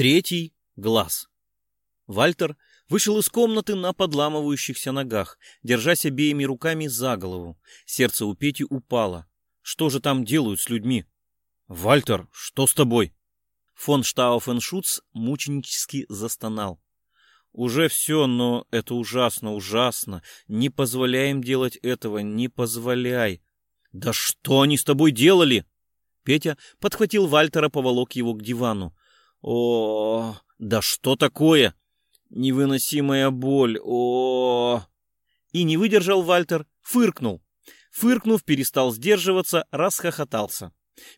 Третий глаз. Вальтер вышел из комнаты на подламывающихся ногах, держась обеими руками за голову. Сердце у Пети упало. Что же там делают с людьми? «Вальтер, что с тобой?» Фон Штауфеншутц мученически застонал. «Уже все, но это ужасно, ужасно. Не позволяем делать этого, не позволяй». «Да что они с тобой делали?» Петя подхватил Вальтера, поволок его к дивану. О, да что такое? Невыносимая боль. О! И не выдержал Вальтер, фыркнул. Фыркнув, перестал сдерживаться, расхохотался.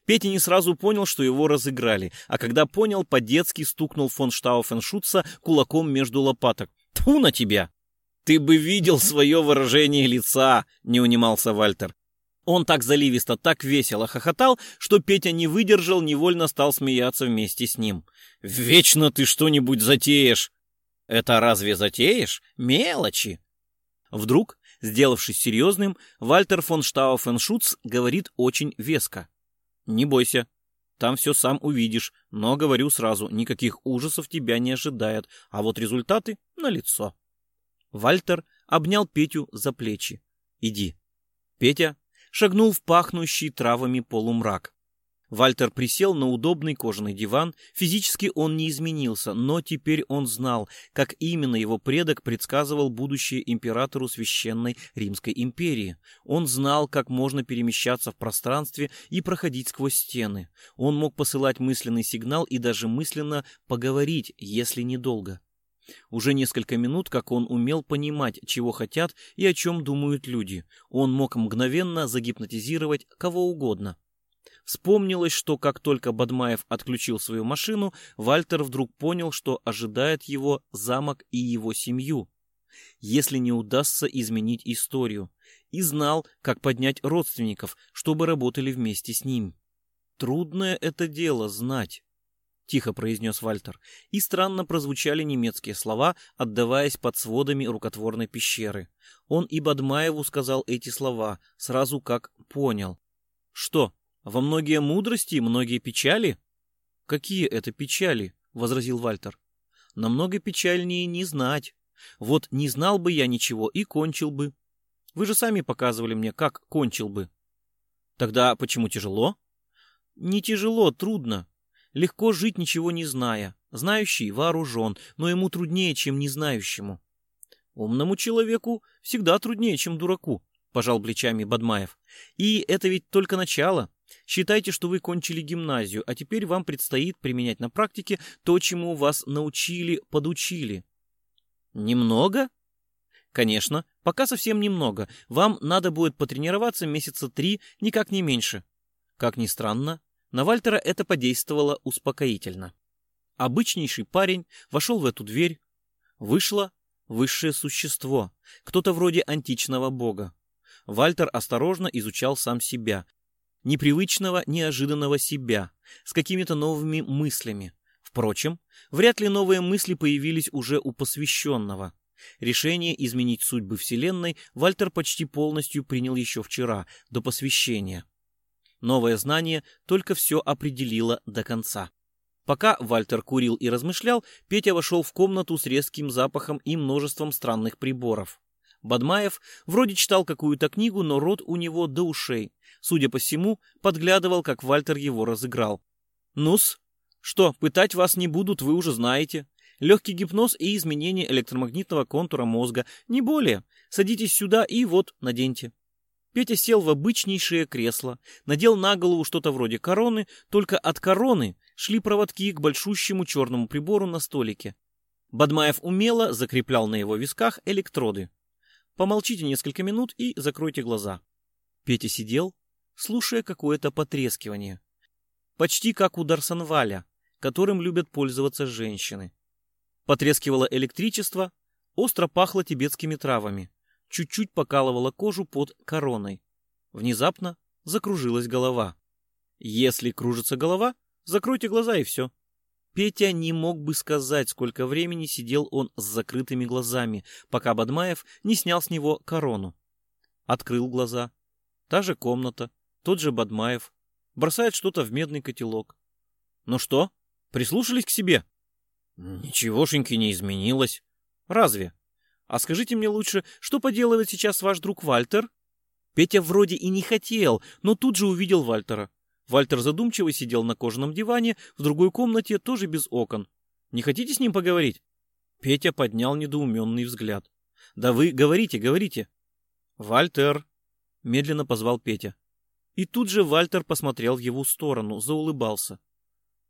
Петя не сразу понял, что его разыграли, а когда понял, по-детски стукнул фон Штауфеншутца кулаком между лопаток. Тьфу на тебя! Ты бы видел свое выражение лица, не унимался Вальтер. Он так заливисто, так весело хохотал, что Петя не выдержал, невольно стал смеяться вместе с ним. «Вечно ты что-нибудь затеешь!» «Это разве затеешь? Мелочи!» Вдруг, сделавшись серьезным, Вальтер фон Штауфеншутц говорит очень веско. «Не бойся, там все сам увидишь, но, говорю сразу, никаких ужасов тебя не ожидает, а вот результаты налицо». Вальтер обнял Петю за плечи. «Иди». Петя шагнул в пахнущий травами полумрак. Вальтер присел на удобный кожаный диван. Физически он не изменился, но теперь он знал, как именно его предок предсказывал будущее императору Священной Римской империи. Он знал, как можно перемещаться в пространстве и проходить сквозь стены. Он мог посылать мысленный сигнал и даже мысленно поговорить, если недолго. Уже несколько минут, как он умел понимать, чего хотят и о чем думают люди. Он мог мгновенно загипнотизировать кого угодно. Вспомнилось, что как только Бадмаев отключил свою машину, Вальтер вдруг понял, что ожидает его замок и его семью. Если не удастся изменить историю. И знал, как поднять родственников, чтобы работали вместе с ним. Трудное это дело знать. — тихо произнес Вальтер, и странно прозвучали немецкие слова, отдаваясь под сводами рукотворной пещеры. Он и Бадмаеву сказал эти слова, сразу как понял. «Что, во многие мудрости, многие печали?» «Какие это печали?» — возразил Вальтер. «Намного печальнее не знать. Вот не знал бы я ничего и кончил бы. Вы же сами показывали мне, как кончил бы». «Тогда почему тяжело?» «Не тяжело, трудно. Легко жить, ничего не зная. Знающий вооружен, но ему труднее, чем незнающему. Умному человеку всегда труднее, чем дураку, пожал плечами Бадмаев. И это ведь только начало. Считайте, что вы кончили гимназию, а теперь вам предстоит применять на практике то, чему вас научили, подучили. Немного? Конечно, пока совсем немного. Вам надо будет потренироваться месяца три, никак не меньше. Как ни странно, на Вальтера это подействовало успокоительно. Обычнейший парень вошел в эту дверь. Вышло высшее существо, кто-то вроде античного бога. Вальтер осторожно изучал сам себя, непривычного, неожиданного себя, с какими-то новыми мыслями. Впрочем, вряд ли новые мысли появились уже у посвященного. Решение изменить судьбы Вселенной Вальтер почти полностью принял еще вчера, до посвящения. Новое знание только все определило до конца. Пока Вальтер курил и размышлял, Петя вошел в комнату с резким запахом и множеством странных приборов. Бадмаев вроде читал какую-то книгу, но рот у него до ушей. Судя по всему, подглядывал, как Вальтер его разыграл. «Ну-с, что, пытать вас не будут, вы уже знаете. Легкий гипноз и изменение электромагнитного контура мозга, не более. Садитесь сюда и вот, наденьте». Петя сел в обычнейшее кресло, надел на голову что-то вроде короны, только от короны шли проводки к большущему черному прибору на столике. Бадмаев умело закреплял на его висках электроды. Помолчите несколько минут и закройте глаза. Петя сидел, слушая какое-то потрескивание. Почти как у Дарсонваля, которым любят пользоваться женщины. Потрескивало электричество, остро пахло тибетскими травами чуть-чуть покалывала кожу под короной. Внезапно закружилась голова. Если кружится голова, закройте глаза и все. Петя не мог бы сказать, сколько времени сидел он с закрытыми глазами, пока Бадмаев не снял с него корону. Открыл глаза. Та же комната, тот же Бадмаев. Бросает что-то в медный котелок. Ну что, прислушались к себе? Ничегошеньки не изменилось. Разве? А скажите мне лучше, что поделывает сейчас ваш друг Вальтер? Петя вроде и не хотел, но тут же увидел Вальтера. Вальтер задумчиво сидел на кожаном диване в другой комнате, тоже без окон. Не хотите с ним поговорить? Петя поднял недоуменный взгляд. Да вы говорите, говорите. Вальтер, медленно позвал Петя. И тут же Вальтер посмотрел в его сторону, заулыбался.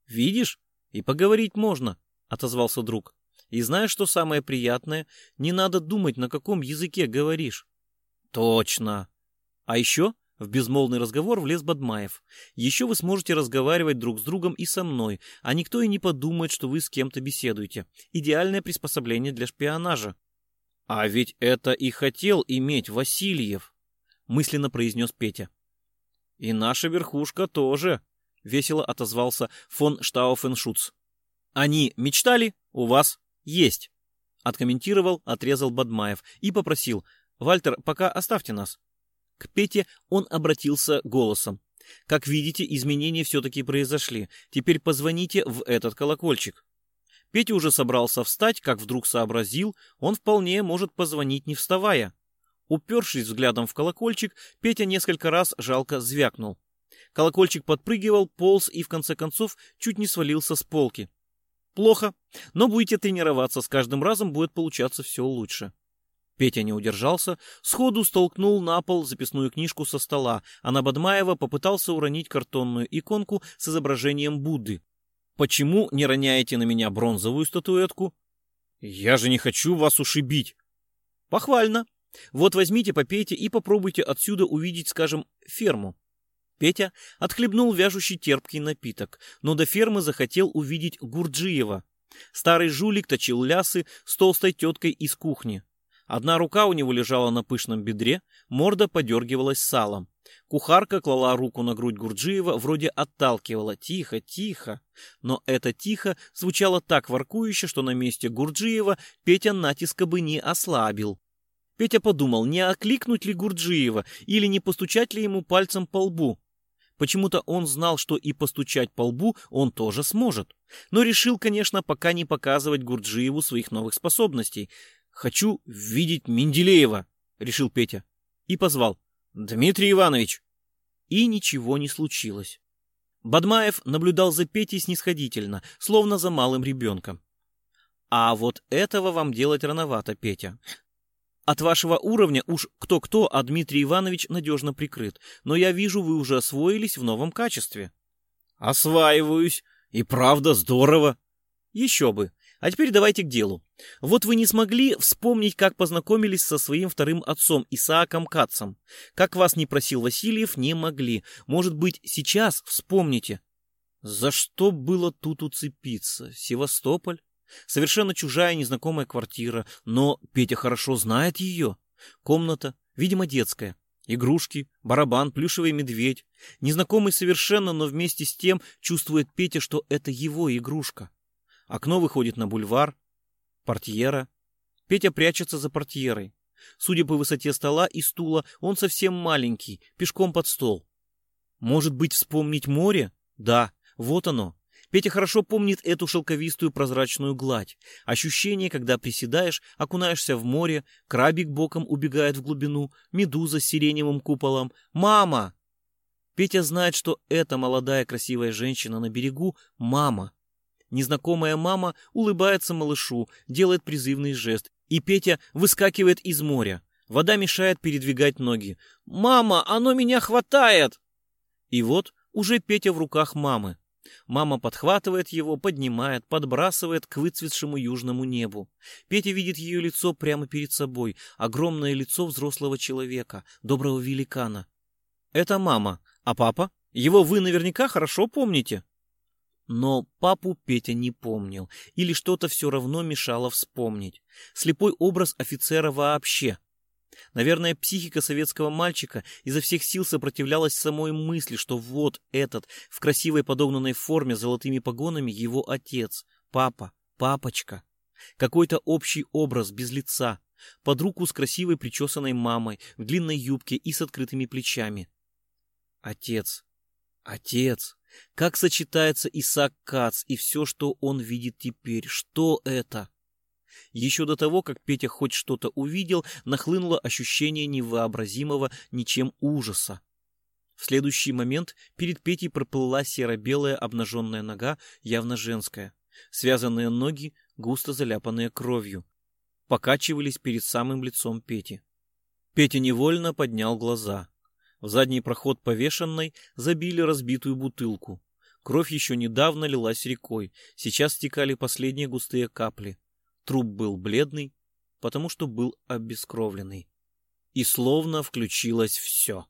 Видишь, и поговорить можно, отозвался друг. И знаешь, что самое приятное? Не надо думать, на каком языке говоришь. Точно. А еще в безмолвный разговор влез Бадмаев. Еще вы сможете разговаривать друг с другом и со мной, а никто и не подумает, что вы с кем-то беседуете. Идеальное приспособление для шпионажа. А ведь это и хотел иметь Васильев, мысленно произнес Петя. И наша верхушка тоже, весело отозвался фон Штауфеншуц. Они мечтали, у вас есть. Откомментировал, отрезал Бадмаев и попросил. Вальтер, пока оставьте нас. К Пете он обратился голосом. Как видите, изменения все-таки произошли. Теперь позвоните в этот колокольчик. Петя уже собрался встать, как вдруг сообразил, он вполне может позвонить не вставая. Упершись взглядом в колокольчик, Петя несколько раз жалко звякнул. Колокольчик подпрыгивал, полз и в конце концов чуть не свалился с полки. Плохо, но будете тренироваться, с каждым разом будет получаться все лучше. Петя не удержался, сходу столкнул на пол записную книжку со стола, а на Бадмаева попытался уронить картонную иконку с изображением Будды. «Почему не роняете на меня бронзовую статуэтку?» «Я же не хочу вас ушибить!» «Похвально! Вот возьмите, попейте и попробуйте отсюда увидеть, скажем, ферму». Петя отхлебнул вяжущий терпкий напиток, но до фермы захотел увидеть Гурджиева. Старый жулик точил лясы с толстой теткой из кухни. Одна рука у него лежала на пышном бедре, морда подергивалась салом. Кухарка клала руку на грудь Гурджиева, вроде отталкивала. Тихо, тихо. Но это тихо звучало так воркующе, что на месте Гурджиева Петя натиска бы не ослабил. Петя подумал, не окликнуть ли Гурджиева или не постучать ли ему пальцем по лбу. Почему-то он знал, что и постучать по лбу он тоже сможет. Но решил, конечно, пока не показывать Гурджиеву своих новых способностей. «Хочу видеть Менделеева», — решил Петя. И позвал. «Дмитрий Иванович!» И ничего не случилось. Бадмаев наблюдал за Петей снисходительно, словно за малым ребенком. «А вот этого вам делать рановато, Петя. От вашего уровня уж кто-кто, а Дмитрий Иванович надежно прикрыт. Но я вижу, вы уже освоились в новом качестве. Осваиваюсь. И правда здорово. Еще бы. А теперь давайте к делу. Вот вы не смогли вспомнить, как познакомились со своим вторым отцом Исааком Кацом. Как вас не просил Васильев, не могли. Может быть, сейчас вспомните. За что было тут уцепиться? Севастополь? Совершенно чужая незнакомая квартира, но Петя хорошо знает ее. Комната, видимо, детская. Игрушки, барабан, плюшевый медведь. Незнакомый совершенно, но вместе с тем чувствует Петя, что это его игрушка. Окно выходит на бульвар. Портьера. Петя прячется за портьерой. Судя по высоте стола и стула, он совсем маленький, пешком под стол. Может быть, вспомнить море? Да, вот оно, Петя хорошо помнит эту шелковистую прозрачную гладь. Ощущение, когда приседаешь, окунаешься в море, крабик боком убегает в глубину, медуза с сиреневым куполом. «Мама!» Петя знает, что эта молодая красивая женщина на берегу — мама. Незнакомая мама улыбается малышу, делает призывный жест, и Петя выскакивает из моря. Вода мешает передвигать ноги. «Мама, оно меня хватает!» И вот уже Петя в руках мамы. Мама подхватывает его, поднимает, подбрасывает к выцветшему южному небу. Петя видит ее лицо прямо перед собой, огромное лицо взрослого человека, доброго великана. Это мама, а папа? Его вы наверняка хорошо помните. Но папу Петя не помнил, или что-то все равно мешало вспомнить. Слепой образ офицера вообще — Наверное, психика советского мальчика изо всех сил сопротивлялась самой мысли, что вот этот, в красивой подогнанной форме золотыми погонами, его отец, папа, папочка. Какой-то общий образ без лица, под руку с красивой причесанной мамой, в длинной юбке и с открытыми плечами. Отец, отец, Как сочетается Исаак Кац и все, что он видит теперь? Что это? Еще до того, как Петя хоть что-то увидел, нахлынуло ощущение невообразимого ничем ужаса. В следующий момент перед Петей проплыла серо-белая обнаженная нога, явно женская. Связанные ноги, густо заляпанные кровью, покачивались перед самым лицом Пети. Петя невольно поднял глаза. В задний проход повешенной забили разбитую бутылку. Кровь еще недавно лилась рекой, сейчас стекали последние густые капли. Труп был бледный, потому что был обескровленный. И словно включилось все.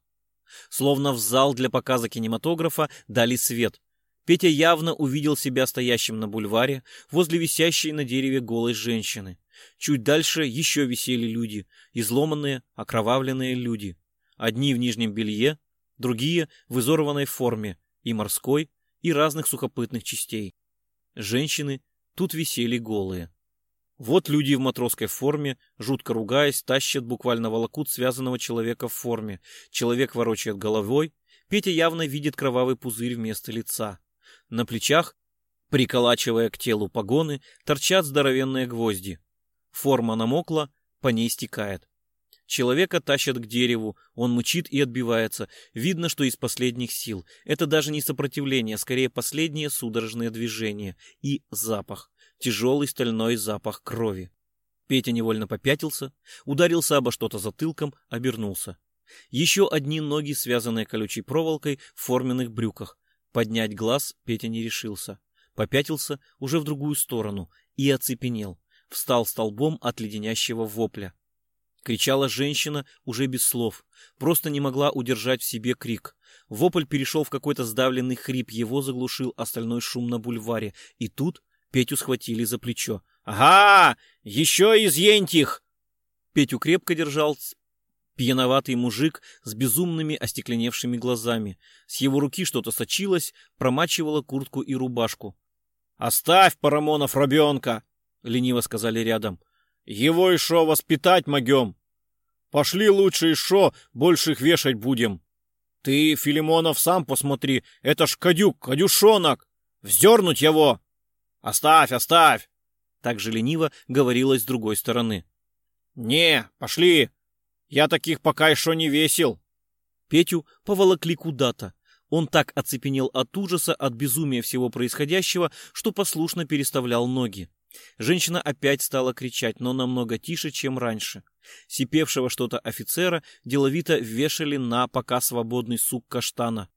Словно в зал для показа кинематографа дали свет. Петя явно увидел себя стоящим на бульваре возле висящей на дереве голой женщины. Чуть дальше еще висели люди, изломанные, окровавленные люди. Одни в нижнем белье, другие в изорванной форме, и морской, и разных сухопытных частей. Женщины тут висели голые. Вот люди в матросской форме, жутко ругаясь, тащат, буквально волокут связанного человека в форме. Человек ворочает головой. Петя явно видит кровавый пузырь вместо лица. На плечах, приколачивая к телу погоны, торчат здоровенные гвозди. Форма намокла, по ней стекает. Человека тащат к дереву, он мучит и отбивается. Видно, что из последних сил. Это даже не сопротивление, скорее последнее судорожное движение. И запах тяжелый стальной запах крови. Петя невольно попятился, ударился обо что-то затылком, обернулся. Еще одни ноги, связанные колючей проволокой в форменных брюках. Поднять глаз Петя не решился. Попятился уже в другую сторону и оцепенел. Встал столбом от леденящего вопля. Кричала женщина уже без слов. Просто не могла удержать в себе крик. Вопль перешел в какой-то сдавленный хрип, его заглушил остальной шум на бульваре. И тут Петю схватили за плечо. «Ага! Еще изъеньте их!» Петю крепко держал пьяноватый мужик с безумными остекленевшими глазами. С его руки что-то сочилось, промачивало куртку и рубашку. «Оставь, Парамонов, ребенка!» — лениво сказали рядом. «Его еще воспитать могем. Пошли лучше еще, больше их вешать будем. Ты, Филимонов, сам посмотри, это ж кадюк, кадюшонок! Вздернуть его!» «Оставь, оставь!» Так же лениво говорилось с другой стороны. «Не, пошли! Я таких пока еще не весил!» Петю поволокли куда-то. Он так оцепенел от ужаса, от безумия всего происходящего, что послушно переставлял ноги. Женщина опять стала кричать, но намного тише, чем раньше. Сипевшего что-то офицера деловито вешали на пока свободный сук каштана.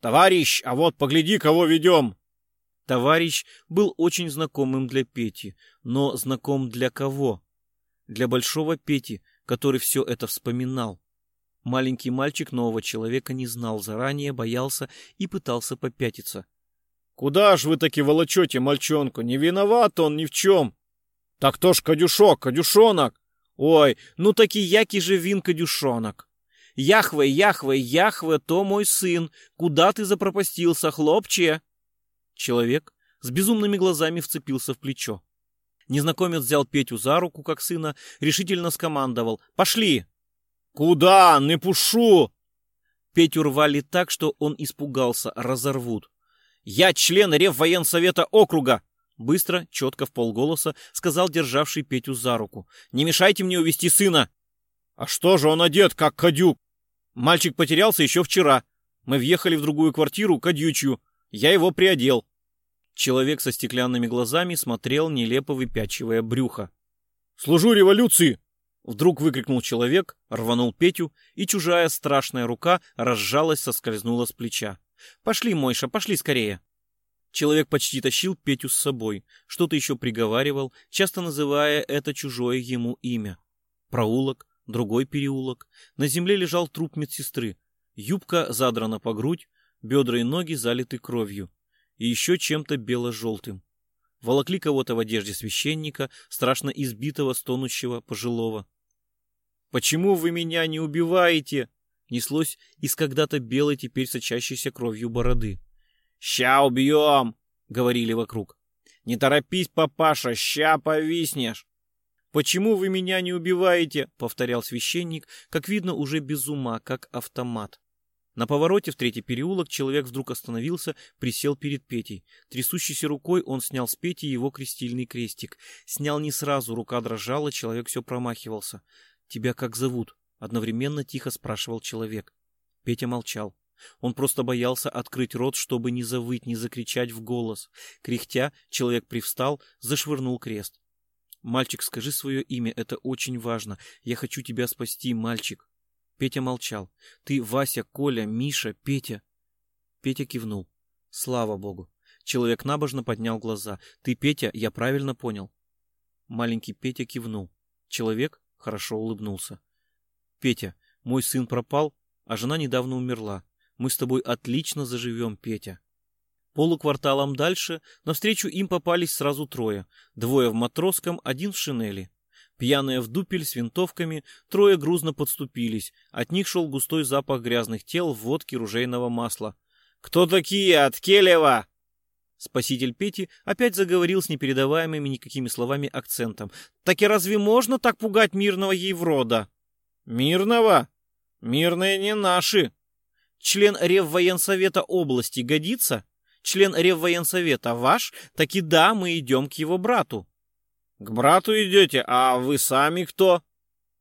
«Товарищ, а вот погляди, кого ведем!» Товарищ был очень знакомым для Пети, но знаком для кого? Для большого Пети, который все это вспоминал. Маленький мальчик нового человека не знал заранее, боялся и пытался попятиться. «Куда ж вы таки волочете мальчонку? Не виноват он ни в чем!» «Так то ж кадюшок, кадюшонок!» «Ой, ну таки яки же вин кадюшонок!» «Яхве, Яхве, Яхве, то мой сын! Куда ты запропастился, хлопче?» Человек с безумными глазами вцепился в плечо. Незнакомец взял Петю за руку, как сына, решительно скомандовал «Пошли!» «Куда? Не пушу!» Петю рвали так, что он испугался, разорвут. «Я член Реввоенсовета округа!» Быстро, четко, в полголоса сказал державший Петю за руку. «Не мешайте мне увести сына!» «А что же он одет, как кадюк?» «Мальчик потерялся еще вчера. Мы въехали в другую квартиру, кадючью. Я его приодел. Человек со стеклянными глазами смотрел, нелепо выпячивая брюхо. «Служу революции!» Вдруг выкрикнул человек, рванул Петю, и чужая страшная рука разжалась, соскользнула с плеча. «Пошли, Мойша, пошли скорее!» Человек почти тащил Петю с собой, что-то еще приговаривал, часто называя это чужое ему имя. Проулок, другой переулок. На земле лежал труп медсестры. Юбка задрана по грудь, бедра и ноги залиты кровью и еще чем-то бело-желтым. Волокли кого-то в одежде священника, страшно избитого, стонущего, пожилого. «Почему вы меня не убиваете?» Неслось из когда-то белой, теперь сочащейся кровью бороды. «Ща убьем!» — говорили вокруг. «Не торопись, папаша, ща повиснешь!» «Почему вы меня не убиваете?» — повторял священник, как видно, уже без ума, как автомат. На повороте в третий переулок человек вдруг остановился, присел перед Петей. Трясущейся рукой он снял с Пети его крестильный крестик. Снял не сразу, рука дрожала, человек все промахивался. «Тебя как зовут?» — одновременно тихо спрашивал человек. Петя молчал. Он просто боялся открыть рот, чтобы не завыть, не закричать в голос. Кряхтя, человек привстал, зашвырнул крест. «Мальчик, скажи свое имя, это очень важно. Я хочу тебя спасти, мальчик». Петя молчал. «Ты Вася, Коля, Миша, Петя?» Петя кивнул. «Слава богу!» Человек набожно поднял глаза. «Ты Петя, я правильно понял?» Маленький Петя кивнул. Человек хорошо улыбнулся. «Петя, мой сын пропал, а жена недавно умерла. Мы с тобой отлично заживем, Петя». Полукварталом дальше навстречу им попались сразу трое. Двое в матросском, один в шинели. Пьяные в дупель с винтовками, трое грузно подступились. От них шел густой запах грязных тел, водки, ружейного масла. «Кто такие? От Келева?» Спаситель Пети опять заговорил с непередаваемыми никакими словами акцентом. «Так и разве можно так пугать мирного Еврода?» «Мирного? Мирные не наши!» «Член Реввоенсовета области годится?» «Член Реввоенсовета ваш? Так и да, мы идем к его брату». К брату идете, а вы сами кто?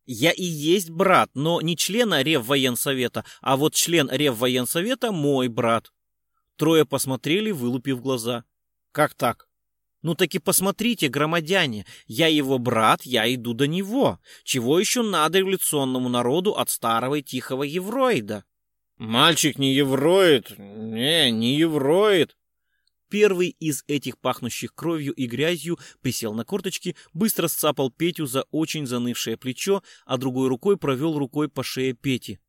Я и есть брат, но не члена Реввоенсовета, а вот член Реввоенсовета мой брат. Трое посмотрели, вылупив глаза. Как так? Ну так и посмотрите, громадяне, я его брат, я иду до него. Чего еще надо революционному народу от старого и тихого евроида? Мальчик не евроид, не, не евроид. Первый из этих пахнущих кровью и грязью присел на корточки, быстро сцапал Петю за очень занывшее плечо, а другой рукой провел рукой по шее Пети.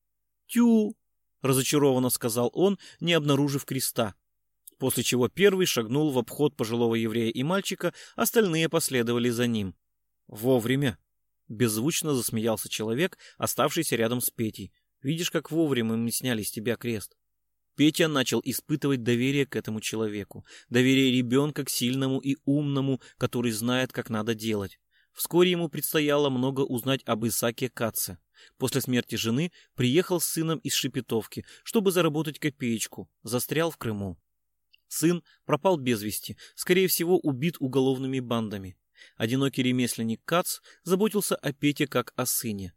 «Тю!» — разочарованно сказал он, не обнаружив креста. После чего первый шагнул в обход пожилого еврея и мальчика, остальные последовали за ним. «Вовремя!» — беззвучно засмеялся человек, оставшийся рядом с Петей. «Видишь, как вовремя мы сняли с тебя крест?» Петя начал испытывать доверие к этому человеку, доверие ребенка к сильному и умному, который знает, как надо делать. Вскоре ему предстояло много узнать об Исаке Каце. После смерти жены приехал с сыном из Шепетовки, чтобы заработать копеечку, застрял в Крыму. Сын пропал без вести, скорее всего убит уголовными бандами. Одинокий ремесленник Кац заботился о Пете как о сыне.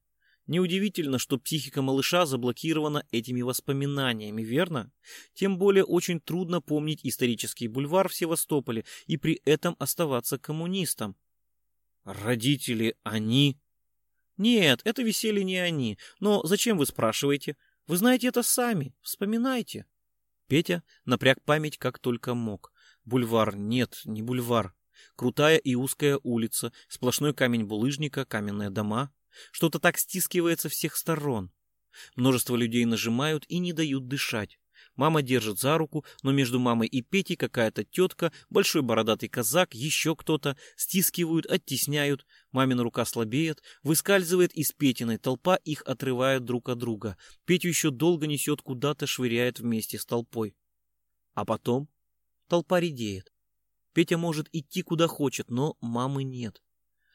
Неудивительно, что психика малыша заблокирована этими воспоминаниями, верно? Тем более очень трудно помнить исторический бульвар в Севастополе и при этом оставаться коммунистом. Родители, они... Нет, это веселье не они. Но зачем вы спрашиваете? Вы знаете это сами. Вспоминайте. Петя напряг память как только мог. Бульвар, нет, не бульвар. Крутая и узкая улица, сплошной камень булыжника, каменные дома. Что-то так стискивается всех сторон. Множество людей нажимают и не дают дышать. Мама держит за руку, но между мамой и Петей какая-то тетка, большой бородатый казак, еще кто-то, стискивают, оттесняют. Мамина рука слабеет, выскальзывает из Петиной, толпа их отрывает друг от друга. Петю еще долго несет куда-то, швыряет вместе с толпой. А потом толпа редеет. Петя может идти куда хочет, но мамы нет.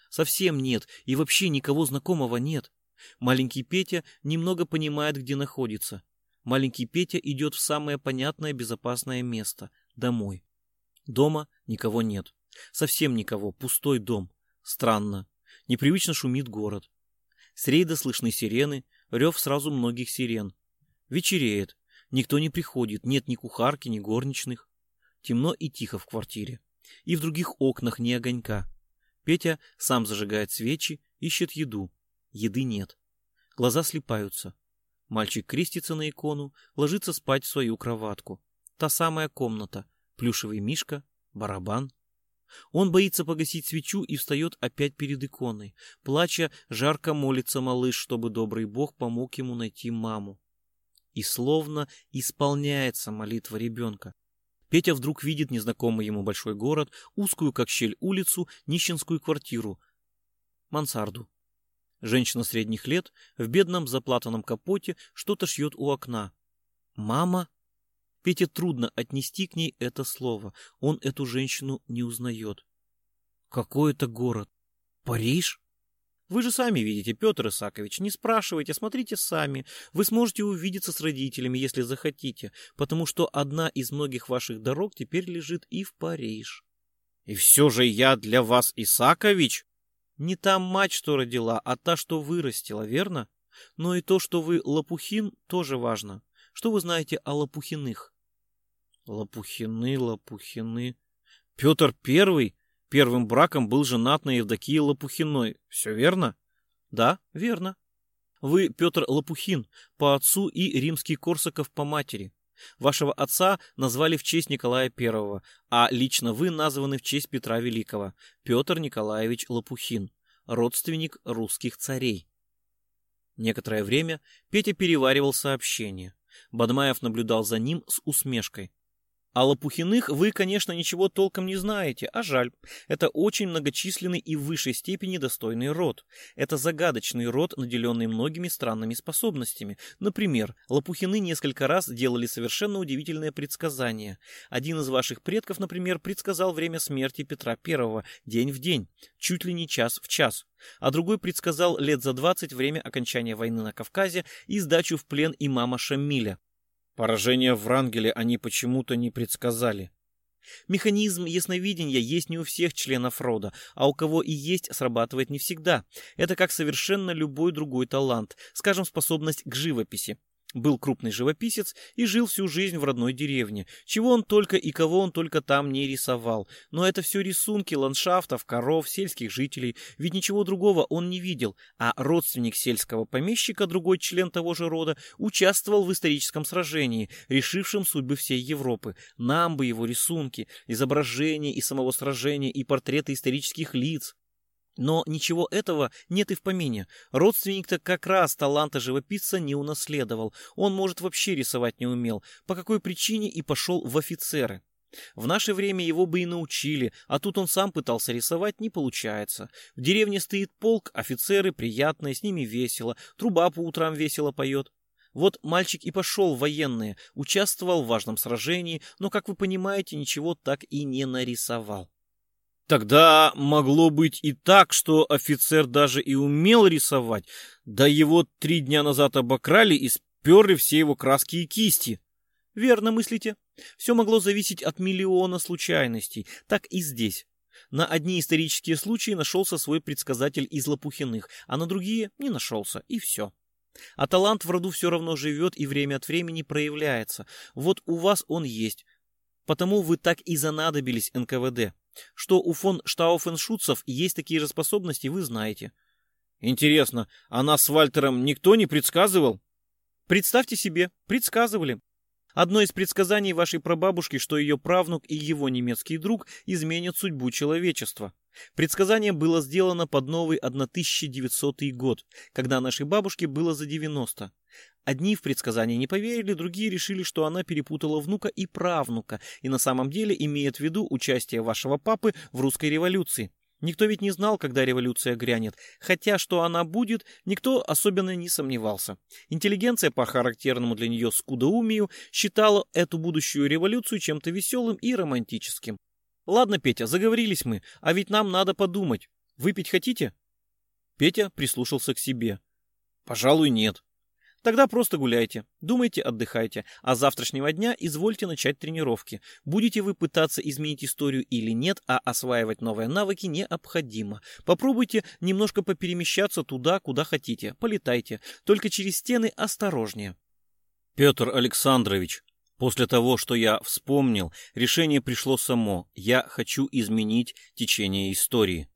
Совсем нет, и вообще никого знакомого нет. Маленький Петя немного понимает, где находится. Маленький Петя идет в самое понятное безопасное место — домой. Дома никого нет. Совсем никого, пустой дом. Странно. Непривычно шумит город. С рейда слышны сирены, рев сразу многих сирен. Вечереет. Никто не приходит, нет ни кухарки, ни горничных. Темно и тихо в квартире. И в других окнах ни огонька. Петя сам зажигает свечи, ищет еду. Еды нет. Глаза слипаются. Мальчик крестится на икону, ложится спать в свою кроватку. Та самая комната. Плюшевый мишка, барабан. Он боится погасить свечу и встает опять перед иконой. Плача, жарко молится малыш, чтобы добрый бог помог ему найти маму. И словно исполняется молитва ребенка. Петя вдруг видит незнакомый ему большой город, узкую, как щель, улицу, нищенскую квартиру, мансарду. Женщина средних лет в бедном заплатанном капоте что-то шьет у окна. «Мама?» Пете трудно отнести к ней это слово. Он эту женщину не узнает. «Какой это город? Париж?» Вы же сами видите, Петр Исакович, не спрашивайте, смотрите сами. Вы сможете увидеться с родителями, если захотите, потому что одна из многих ваших дорог теперь лежит и в Париж. И все же я для вас Исакович? Не та мать, что родила, а та, что вырастила, верно? Но и то, что вы Лопухин, тоже важно. Что вы знаете о Лопухиных? Лопухины, Лопухины... Петр Первый первым браком был женат на Евдокии Лопухиной. Все верно? Да, верно. Вы Петр Лопухин по отцу и римский Корсаков по матери. Вашего отца назвали в честь Николая I, а лично вы названы в честь Петра Великого, Петр Николаевич Лопухин, родственник русских царей. Некоторое время Петя переваривал сообщение. Бадмаев наблюдал за ним с усмешкой. О Лопухиных вы, конечно, ничего толком не знаете, а жаль. Это очень многочисленный и в высшей степени достойный род. Это загадочный род, наделенный многими странными способностями. Например, Лопухины несколько раз делали совершенно удивительное предсказание. Один из ваших предков, например, предсказал время смерти Петра I день в день, чуть ли не час в час. А другой предсказал лет за 20 время окончания войны на Кавказе и сдачу в плен имама Шамиля. Поражение в Врангеле они почему-то не предсказали. Механизм ясновидения есть не у всех членов рода, а у кого и есть, срабатывает не всегда. Это как совершенно любой другой талант, скажем, способность к живописи. Был крупный живописец и жил всю жизнь в родной деревне. Чего он только и кого он только там не рисовал. Но это все рисунки ландшафтов, коров, сельских жителей. Ведь ничего другого он не видел. А родственник сельского помещика, другой член того же рода, участвовал в историческом сражении, решившем судьбы всей Европы. Нам бы его рисунки, изображения и самого сражения, и портреты исторических лиц. Но ничего этого нет и в помине. Родственник-то как раз таланта живописца не унаследовал. Он, может, вообще рисовать не умел. По какой причине и пошел в офицеры. В наше время его бы и научили, а тут он сам пытался рисовать, не получается. В деревне стоит полк, офицеры приятные, с ними весело, труба по утрам весело поет. Вот мальчик и пошел в военные, участвовал в важном сражении, но, как вы понимаете, ничего так и не нарисовал. Тогда могло быть и так, что офицер даже и умел рисовать, да его три дня назад обокрали и сперли все его краски и кисти. Верно мыслите. Все могло зависеть от миллиона случайностей. Так и здесь. На одни исторические случаи нашелся свой предсказатель из Лопухиных, а на другие не нашелся, и все. А талант в роду все равно живет и время от времени проявляется. Вот у вас он есть. Потому вы так и занадобились НКВД. Что у фон Штауфеншутцев есть такие же способности, вы знаете. Интересно, а нас с Вальтером никто не предсказывал? Представьте себе, предсказывали. Одно из предсказаний вашей прабабушки, что ее правнук и его немецкий друг изменят судьбу человечества. Предсказание было сделано под новый 1900 год, когда нашей бабушке было за 90. Одни в предсказание не поверили, другие решили, что она перепутала внука и правнука, и на самом деле имеет в виду участие вашего папы в русской революции. Никто ведь не знал, когда революция грянет, хотя что она будет, никто особенно не сомневался. Интеллигенция по характерному для нее скудоумию считала эту будущую революцию чем-то веселым и романтическим. Ладно, Петя, заговорились мы, а ведь нам надо подумать. Выпить хотите? Петя прислушался к себе. Пожалуй, нет. Тогда просто гуляйте, думайте, отдыхайте, а с завтрашнего дня извольте начать тренировки. Будете вы пытаться изменить историю или нет, а осваивать новые навыки необходимо. Попробуйте немножко поперемещаться туда, куда хотите, полетайте, только через стены осторожнее. Петр Александрович, после того, что я вспомнил, решение пришло само. Я хочу изменить течение истории.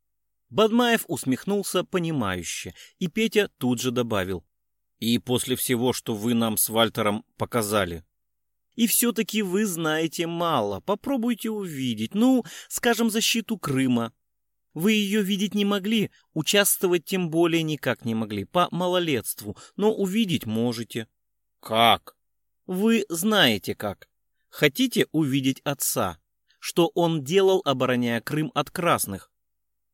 Бадмаев усмехнулся понимающе, и Петя тут же добавил. И после всего, что вы нам с Вальтером показали. И все-таки вы знаете мало. Попробуйте увидеть. Ну, скажем, защиту Крыма. Вы ее видеть не могли, участвовать тем более никак не могли, по малолетству, но увидеть можете. Как? Вы знаете как. Хотите увидеть отца? Что он делал, обороняя Крым от красных?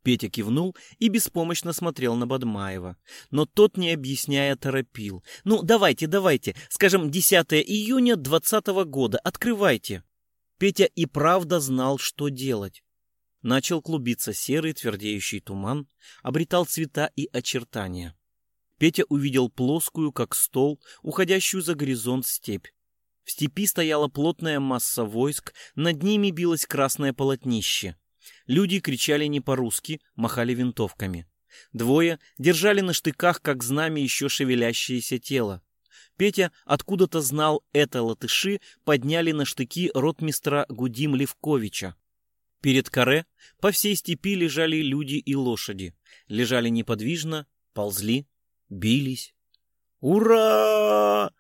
Петя кивнул и беспомощно смотрел на Бадмаева. Но тот, не объясняя, торопил. «Ну, давайте, давайте, скажем, 10 июня 20 года, открывайте». Петя и правда знал, что делать. Начал клубиться серый твердеющий туман, обретал цвета и очертания. Петя увидел плоскую, как стол, уходящую за горизонт степь. В степи стояла плотная масса войск, над ними билось красное полотнище. Люди кричали не по-русски, махали винтовками. Двое держали на штыках, как знамя, еще шевелящееся тело. Петя откуда-то знал это латыши, подняли на штыки ротмистра Гудим Левковича. Перед каре по всей степи лежали люди и лошади. Лежали неподвижно, ползли, бились. «Ура!»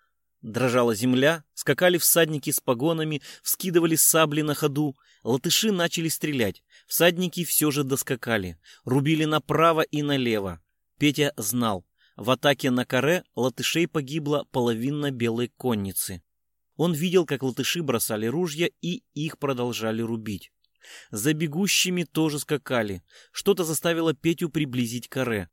Дрожала земля, скакали всадники с погонами, вскидывали сабли на ходу. Латыши начали стрелять. Всадники все же доскакали. Рубили направо и налево. Петя знал. В атаке на каре латышей погибла половина белой конницы. Он видел, как латыши бросали ружья и их продолжали рубить. За бегущими тоже скакали. Что-то заставило Петю приблизить каре.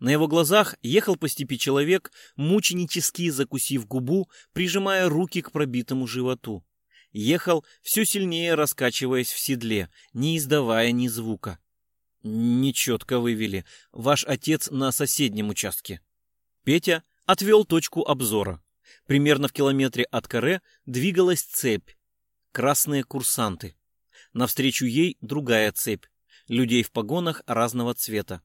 На его глазах ехал по степи человек, мученически закусив губу, прижимая руки к пробитому животу. Ехал, все сильнее раскачиваясь в седле, не издавая ни звука. Нечетко вывели. Ваш отец на соседнем участке. Петя отвел точку обзора. Примерно в километре от каре двигалась цепь. Красные курсанты. Навстречу ей другая цепь. Людей в погонах разного цвета.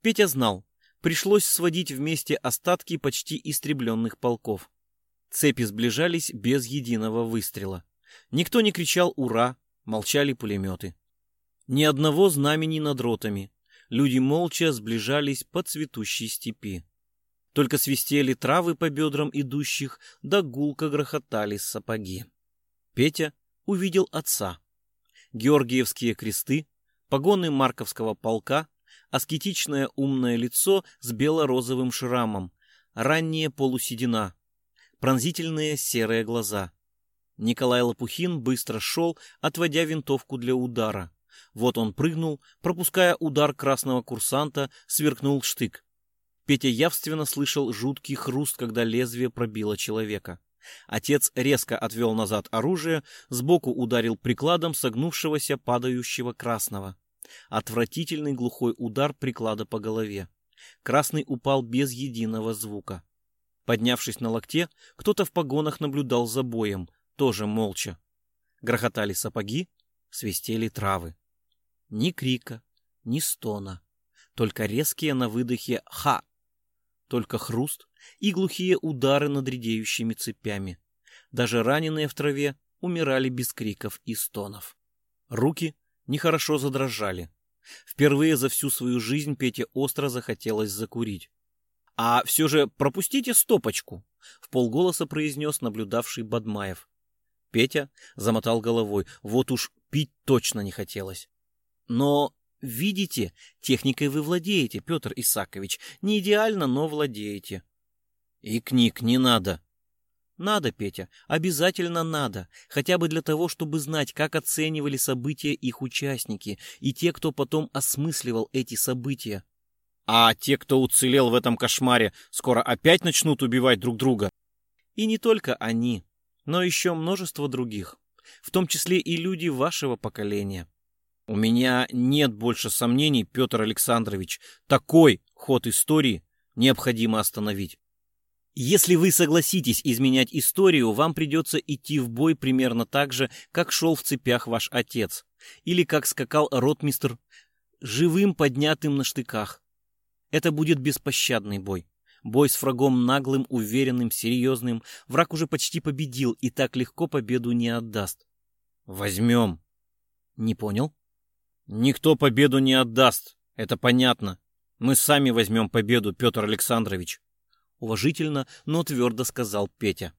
Петя знал, пришлось сводить вместе остатки почти истребленных полков. Цепи сближались без единого выстрела. Никто не кричал «Ура!», молчали пулеметы. Ни одного знамени над ротами. Люди молча сближались по цветущей степи. Только свистели травы по бедрам идущих, да гулко грохотали сапоги. Петя увидел отца георгиевские кресты, погоны Марковского полка, аскетичное умное лицо с бело-розовым шрамом, ранняя полуседина, пронзительные серые глаза. Николай Лопухин быстро шел, отводя винтовку для удара. Вот он прыгнул, пропуская удар красного курсанта, сверкнул штык. Петя явственно слышал жуткий хруст, когда лезвие пробило человека. Отец резко отвел назад оружие, сбоку ударил прикладом согнувшегося падающего красного. Отвратительный глухой удар приклада по голове. Красный упал без единого звука. Поднявшись на локте, кто-то в погонах наблюдал за боем, тоже молча. Грохотали сапоги, свистели травы. Ни крика, ни стона, только резкие на выдохе «ха!» Только хруст и глухие удары над редеющими цепями. Даже раненые в траве умирали без криков и стонов. Руки нехорошо задрожали. Впервые за всю свою жизнь Пете остро захотелось закурить. «А все же пропустите стопочку», — в полголоса произнес наблюдавший Бадмаев. Петя замотал головой. Вот уж пить точно не хотелось. Но Видите, техникой вы владеете, Петр Исакович. Не идеально, но владеете. И книг не надо. Надо, Петя, обязательно надо. Хотя бы для того, чтобы знать, как оценивали события их участники и те, кто потом осмысливал эти события. А те, кто уцелел в этом кошмаре, скоро опять начнут убивать друг друга. И не только они, но еще множество других, в том числе и люди вашего поколения. У меня нет больше сомнений, Петр Александрович. Такой ход истории необходимо остановить. Если вы согласитесь изменять историю, вам придется идти в бой примерно так же, как шел в цепях ваш отец. Или как скакал ротмистр, живым поднятым на штыках. Это будет беспощадный бой. Бой с врагом наглым, уверенным, серьезным. Враг уже почти победил и так легко победу не отдаст. Возьмем. Не понял? Никто победу не отдаст, это понятно. Мы сами возьмем победу, Петр Александрович. Уважительно, но твердо сказал Петя.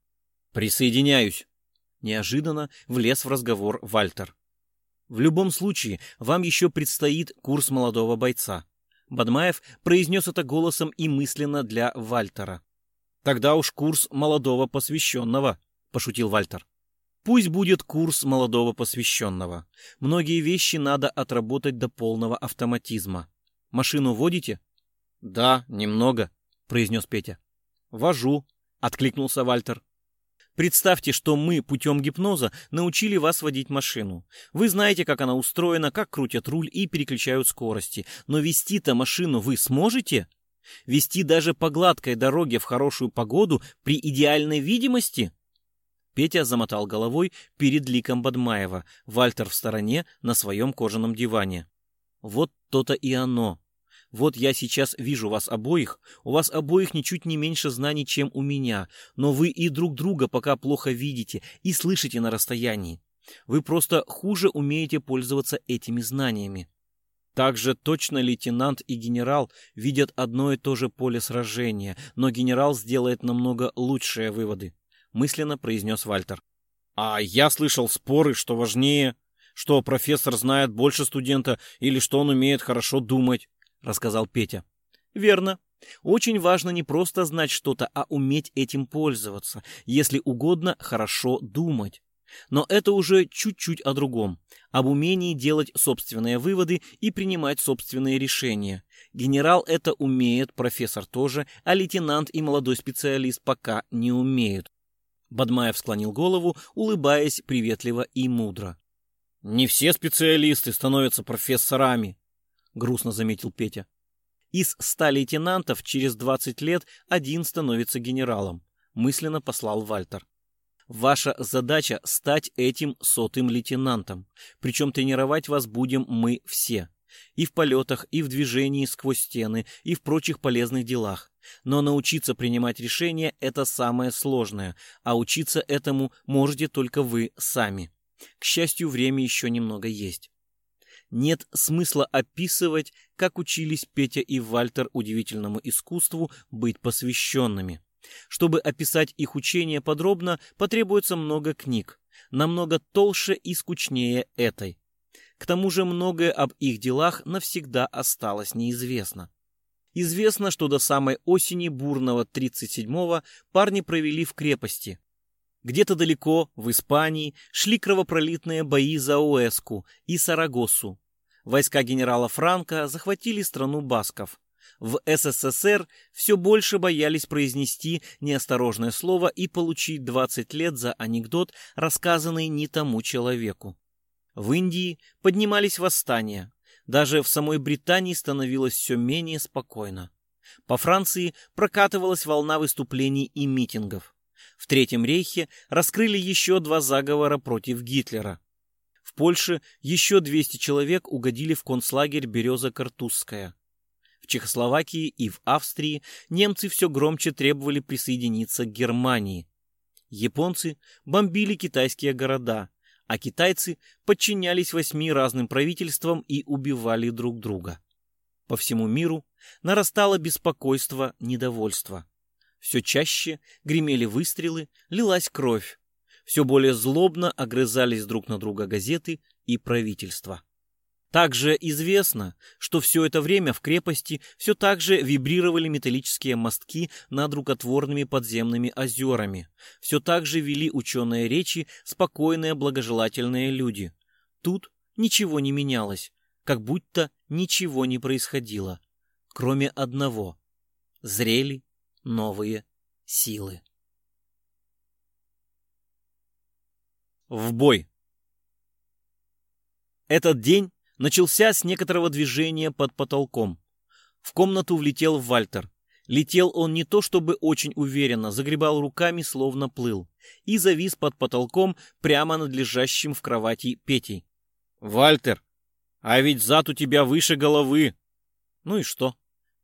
Присоединяюсь. Неожиданно влез в разговор Вальтер. В любом случае, вам еще предстоит курс молодого бойца. Бадмаев произнес это голосом и мысленно для Вальтера. Тогда уж курс молодого посвященного, пошутил Вальтер. Пусть будет курс молодого посвященного. Многие вещи надо отработать до полного автоматизма. Машину водите? Да, немного, произнес Петя. Вожу, откликнулся Вальтер. Представьте, что мы путем гипноза научили вас водить машину. Вы знаете, как она устроена, как крутят руль и переключают скорости. Но вести-то машину вы сможете? Вести даже по гладкой дороге в хорошую погоду при идеальной видимости? Петя замотал головой перед ликом Бадмаева, Вальтер в стороне на своем кожаном диване. Вот то-то и оно. Вот я сейчас вижу вас обоих, у вас обоих ничуть не меньше знаний, чем у меня, но вы и друг друга пока плохо видите и слышите на расстоянии. Вы просто хуже умеете пользоваться этими знаниями. Также точно лейтенант и генерал видят одно и то же поле сражения, но генерал сделает намного лучшие выводы, мысленно произнес Вальтер. А я слышал споры, что важнее, что профессор знает больше студента или что он умеет хорошо думать. — рассказал Петя. «Верно. Очень важно не просто знать что-то, а уметь этим пользоваться, если угодно, хорошо думать. Но это уже чуть-чуть о другом, об умении делать собственные выводы и принимать собственные решения. Генерал это умеет, профессор тоже, а лейтенант и молодой специалист пока не умеют. Бадмаев склонил голову, улыбаясь приветливо и мудро. «Не все специалисты становятся профессорами», грустно заметил Петя. Из ста лейтенантов через двадцать лет один становится генералом, мысленно послал Вальтер. Ваша задача стать этим сотым лейтенантом. Причем тренировать вас будем мы все. И в полетах, и в движении сквозь стены, и в прочих полезных делах. Но научиться принимать решения – это самое сложное, а учиться этому можете только вы сами. К счастью, время еще немного есть нет смысла описывать, как учились Петя и Вальтер удивительному искусству быть посвященными. Чтобы описать их учение подробно, потребуется много книг, намного толще и скучнее этой. К тому же многое об их делах навсегда осталось неизвестно. Известно, что до самой осени бурного 37-го парни провели в крепости, где-то далеко, в Испании, шли кровопролитные бои за Уэску и Сарагосу. Войска генерала Франка захватили страну басков. В СССР все больше боялись произнести неосторожное слово и получить 20 лет за анекдот, рассказанный не тому человеку. В Индии поднимались восстания. Даже в самой Британии становилось все менее спокойно. По Франции прокатывалась волна выступлений и митингов. В Третьем рейхе раскрыли еще два заговора против Гитлера. В Польше еще 200 человек угодили в концлагерь Береза-Картузская. В Чехословакии и в Австрии немцы все громче требовали присоединиться к Германии. Японцы бомбили китайские города, а китайцы подчинялись восьми разным правительствам и убивали друг друга. По всему миру нарастало беспокойство, недовольство. Все чаще гремели выстрелы, лилась кровь. Все более злобно огрызались друг на друга газеты и правительства. Также известно, что все это время в крепости все так же вибрировали металлические мостки над рукотворными подземными озерами. Все так же вели ученые речи спокойные благожелательные люди. Тут ничего не менялось, как будто ничего не происходило, кроме одного. Зрели новые силы. В бой! Этот день начался с некоторого движения под потолком. В комнату влетел Вальтер. Летел он не то чтобы очень уверенно, загребал руками, словно плыл, и завис под потолком прямо над лежащим в кровати Петей. «Вальтер, а ведь зад у тебя выше головы!» «Ну и что?»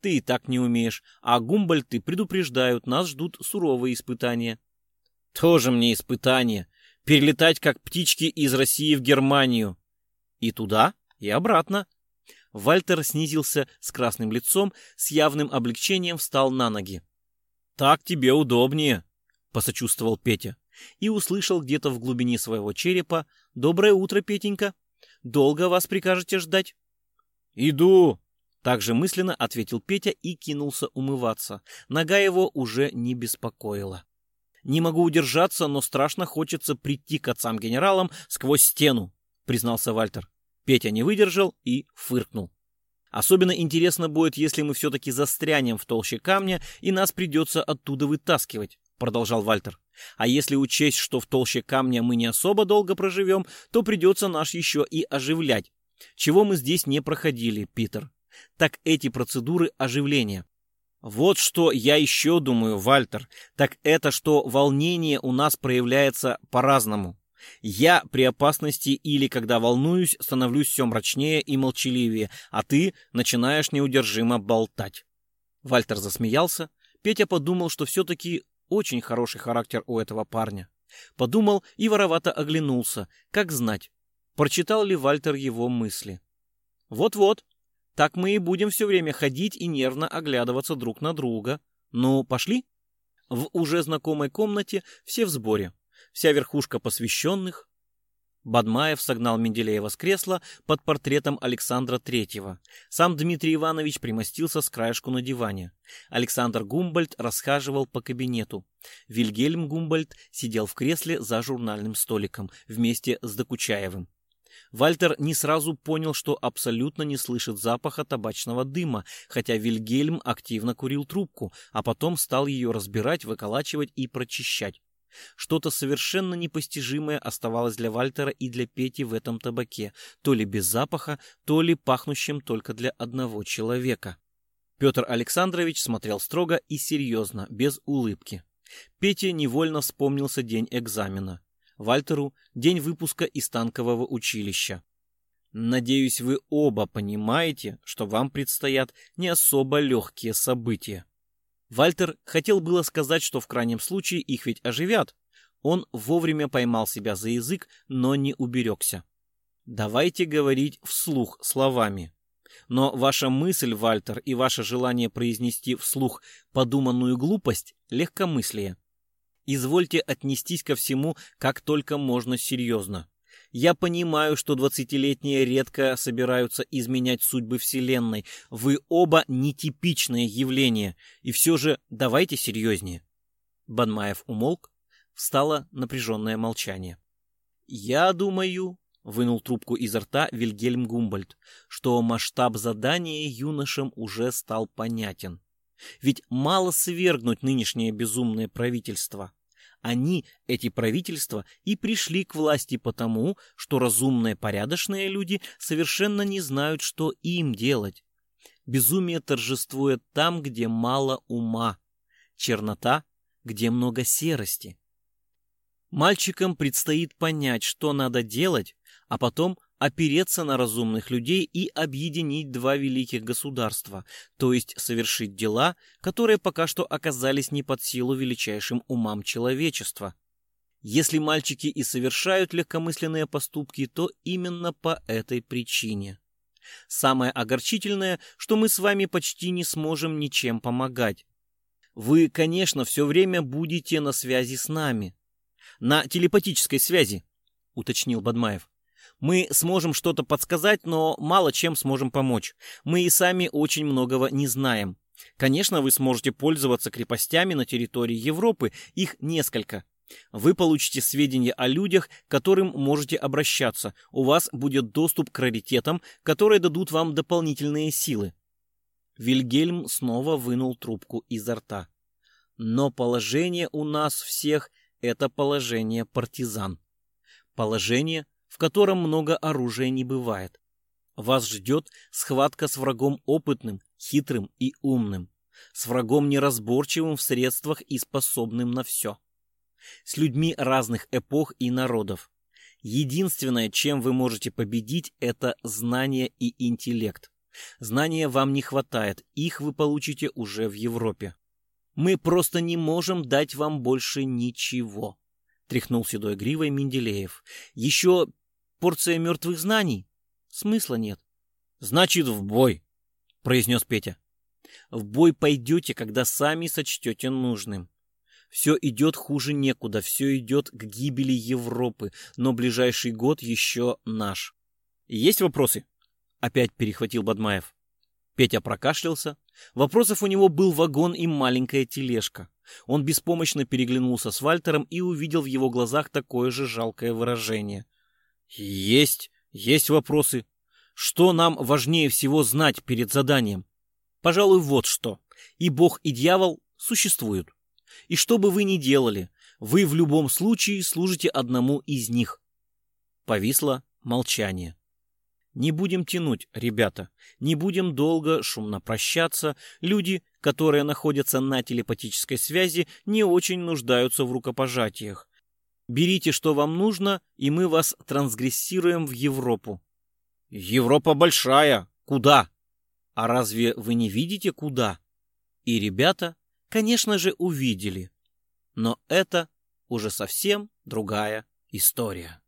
Ты и так не умеешь, а Гумбольты предупреждают, нас ждут суровые испытания. Тоже мне испытания. Перелетать как птички из России в Германию. И туда, и обратно. Вальтер снизился с красным лицом, с явным облегчением встал на ноги. «Так тебе удобнее», — посочувствовал Петя. И услышал где-то в глубине своего черепа «Доброе утро, Петенька! Долго вас прикажете ждать?» «Иду!» Также мысленно ответил Петя и кинулся умываться. Нога его уже не беспокоила. «Не могу удержаться, но страшно хочется прийти к отцам-генералам сквозь стену», признался Вальтер. Петя не выдержал и фыркнул. Особенно интересно будет, если мы все-таки застрянем в толще камня, и нас придется оттуда вытаскивать. продолжал Вальтер. А если учесть, что в толще камня мы не особо долго проживем, то придется наш еще и оживлять. Чего мы здесь не проходили, Питер. Так эти процедуры оживления. Вот что я еще думаю, Вальтер, так это, что волнение у нас проявляется по-разному. Я при опасности или, когда волнуюсь, становлюсь все мрачнее и молчаливее, а ты начинаешь неудержимо болтать. Вальтер засмеялся. Петя подумал, что все-таки очень хороший характер у этого парня. Подумал и воровато оглянулся. Как знать, прочитал ли Вальтер его мысли. Вот-вот, так мы и будем все время ходить и нервно оглядываться друг на друга. Ну, пошли? В уже знакомой комнате все в сборе. Вся верхушка посвященных, Бадмаев согнал Менделеева с кресла под портретом Александра Третьего. Сам Дмитрий Иванович примостился с краешку на диване. Александр Гумбольд расхаживал по кабинету. Вильгельм Гумбольд сидел в кресле за журнальным столиком вместе с Докучаевым. Вальтер не сразу понял, что абсолютно не слышит запаха табачного дыма, хотя Вильгельм активно курил трубку, а потом стал ее разбирать, выколачивать и прочищать. Что-то совершенно непостижимое оставалось для Вальтера и для Пети в этом табаке, то ли без запаха, то ли пахнущим только для одного человека. Петр Александрович смотрел строго и серьезно, без улыбки. Пете невольно вспомнился день экзамена. Вальтеру – день выпуска из танкового училища. Надеюсь, вы оба понимаете, что вам предстоят не особо легкие события. Вальтер хотел было сказать, что в крайнем случае их ведь оживят. Он вовремя поймал себя за язык, но не уберегся. Давайте говорить вслух словами. Но ваша мысль, Вальтер, и ваше желание произнести вслух подуманную глупость – легкомыслие. Извольте отнестись ко всему как только можно серьезно. Я понимаю, что двадцатилетние редко собираются изменять судьбы Вселенной. Вы оба нетипичное явление. И все же давайте серьезнее. Банмаев умолк. Встало напряженное молчание. Я думаю, вынул трубку изо рта Вильгельм Гумбольд, что масштаб задания юношам уже стал понятен. Ведь мало свергнуть нынешнее безумное правительство. Они, эти правительства, и пришли к власти потому, что разумные, порядочные люди совершенно не знают, что им делать. Безумие торжествует там, где мало ума, чернота, где много серости. Мальчикам предстоит понять, что надо делать, а потом опереться на разумных людей и объединить два великих государства, то есть совершить дела, которые пока что оказались не под силу величайшим умам человечества. Если мальчики и совершают легкомысленные поступки, то именно по этой причине. Самое огорчительное, что мы с вами почти не сможем ничем помогать. Вы, конечно, все время будете на связи с нами. На телепатической связи, уточнил Бадмаев. Мы сможем что-то подсказать, но мало чем сможем помочь. Мы и сами очень многого не знаем. Конечно, вы сможете пользоваться крепостями на территории Европы, их несколько. Вы получите сведения о людях, к которым можете обращаться. У вас будет доступ к раритетам, которые дадут вам дополнительные силы. Вильгельм снова вынул трубку изо рта. Но положение у нас всех – это положение партизан. Положение, в котором много оружия не бывает. Вас ждет схватка с врагом опытным, хитрым и умным, с врагом неразборчивым в средствах и способным на все. С людьми разных эпох и народов. Единственное, чем вы можете победить, это знание и интеллект. Знания вам не хватает, их вы получите уже в Европе. Мы просто не можем дать вам больше ничего. Тряхнул седой гривой Менделеев. Еще порция мертвых знаний? Смысла нет. Значит, в бой, произнес Петя. В бой пойдете, когда сами сочтете нужным. Все идет хуже некуда, все идет к гибели Европы, но ближайший год еще наш. Есть вопросы? Опять перехватил Бадмаев. Петя прокашлялся. Вопросов у него был вагон и маленькая тележка. Он беспомощно переглянулся с Вальтером и увидел в его глазах такое же жалкое выражение. Есть, есть вопросы. Что нам важнее всего знать перед заданием? Пожалуй, вот что. И бог, и дьявол существуют. И что бы вы ни делали, вы в любом случае служите одному из них. Повисло молчание. Не будем тянуть, ребята, не будем долго шумно прощаться. Люди, которые находятся на телепатической связи, не очень нуждаются в рукопожатиях. Берите, что вам нужно, и мы вас трансгрессируем в Европу. Европа большая. Куда? А разве вы не видите, куда? И ребята, конечно же, увидели. Но это уже совсем другая история.